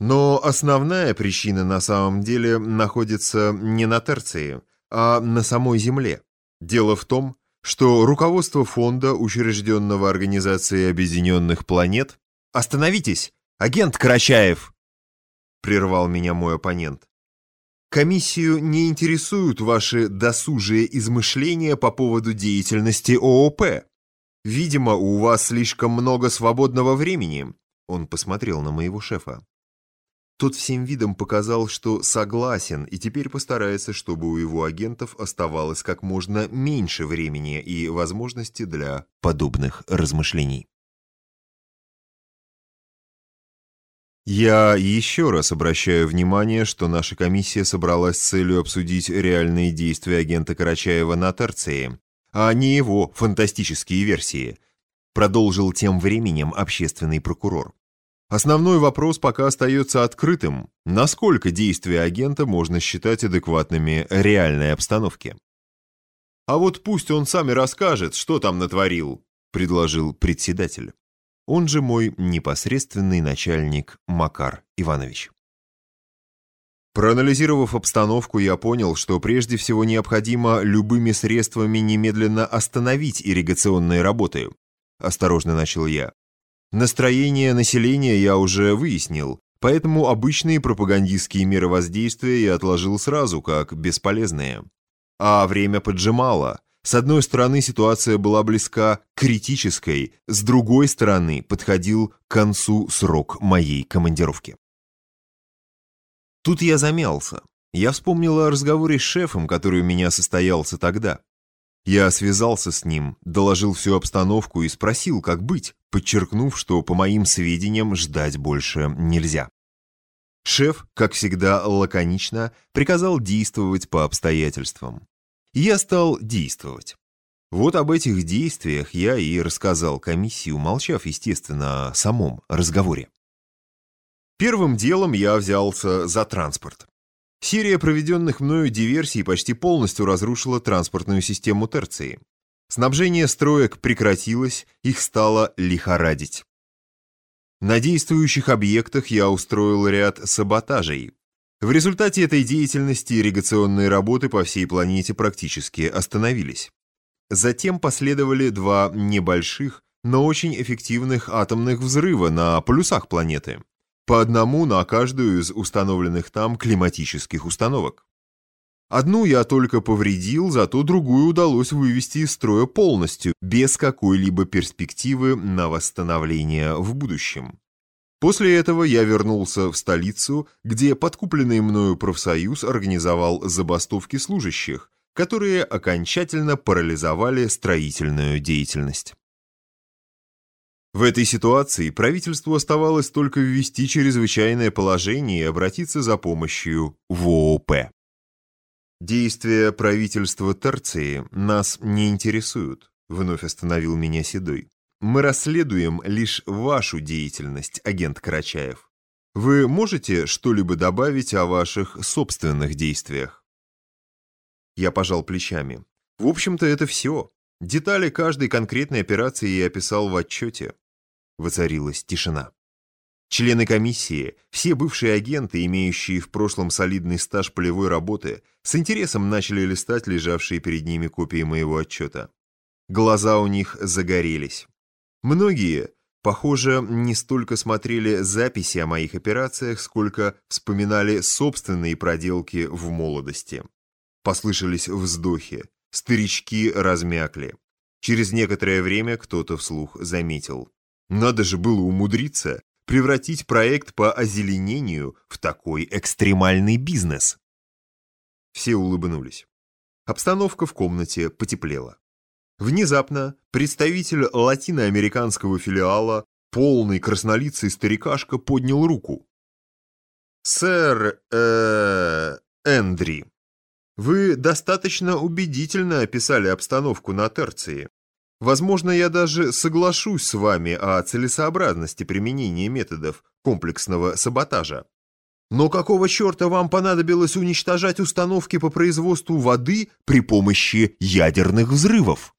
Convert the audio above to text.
Но основная причина на самом деле находится не на Терции, а на самой Земле. Дело в том, что руководство фонда, учрежденного Организацией Объединенных Планет... «Остановитесь! Агент Карачаев!» — прервал меня мой оппонент. Комиссию не интересуют ваши досужие измышления по поводу деятельности ООП. Видимо, у вас слишком много свободного времени. Он посмотрел на моего шефа. Тот всем видом показал, что согласен, и теперь постарается, чтобы у его агентов оставалось как можно меньше времени и возможности для подобных размышлений. Я еще раз обращаю внимание, что наша комиссия собралась с целью обсудить реальные действия агента Карачаева на Терции, а не его фантастические версии, продолжил тем временем общественный прокурор. Основной вопрос пока остается открытым, насколько действия агента можно считать адекватными реальной обстановке. «А вот пусть он сам и расскажет, что там натворил», — предложил председатель он же мой непосредственный начальник Макар Иванович. Проанализировав обстановку, я понял, что прежде всего необходимо любыми средствами немедленно остановить ирригационные работы. Осторожно начал я. Настроение населения я уже выяснил, поэтому обычные пропагандистские меры воздействия я отложил сразу, как бесполезные. А время поджимало, с одной стороны, ситуация была близка к критической, с другой стороны, подходил к концу срок моей командировки. Тут я замялся. Я вспомнил о разговоре с шефом, который у меня состоялся тогда. Я связался с ним, доложил всю обстановку и спросил, как быть, подчеркнув, что, по моим сведениям, ждать больше нельзя. Шеф, как всегда лаконично, приказал действовать по обстоятельствам я стал действовать. Вот об этих действиях я и рассказал комиссии, умолчав, естественно, о самом разговоре. Первым делом я взялся за транспорт. Серия проведенных мною диверсий почти полностью разрушила транспортную систему Терции. Снабжение строек прекратилось, их стало лихорадить. На действующих объектах я устроил ряд саботажей, в результате этой деятельности ирригационные работы по всей планете практически остановились. Затем последовали два небольших, но очень эффективных атомных взрыва на полюсах планеты, по одному на каждую из установленных там климатических установок. Одну я только повредил, зато другую удалось вывести из строя полностью, без какой-либо перспективы на восстановление в будущем. После этого я вернулся в столицу, где подкупленный мною профсоюз организовал забастовки служащих, которые окончательно парализовали строительную деятельность. В этой ситуации правительству оставалось только ввести чрезвычайное положение и обратиться за помощью в ООП. Действия правительства Терции нас не интересуют, вновь остановил меня Седой. Мы расследуем лишь вашу деятельность, агент Карачаев. Вы можете что-либо добавить о ваших собственных действиях? Я пожал плечами. В общем-то, это все. Детали каждой конкретной операции я описал в отчете. Воцарилась тишина. Члены комиссии, все бывшие агенты, имеющие в прошлом солидный стаж полевой работы, с интересом начали листать лежавшие перед ними копии моего отчета. Глаза у них загорелись. Многие, похоже, не столько смотрели записи о моих операциях, сколько вспоминали собственные проделки в молодости. Послышались вздохи, старички размякли. Через некоторое время кто-то вслух заметил. Надо же было умудриться превратить проект по озеленению в такой экстремальный бизнес. Все улыбнулись. Обстановка в комнате потеплела. Внезапно представитель латиноамериканского филиала, полный краснолицый старикашка, поднял руку. «Сэр, э, Эндри, вы достаточно убедительно описали обстановку на Терции. Возможно, я даже соглашусь с вами о целесообразности применения методов комплексного саботажа. Но какого черта вам понадобилось уничтожать установки по производству воды при помощи ядерных взрывов?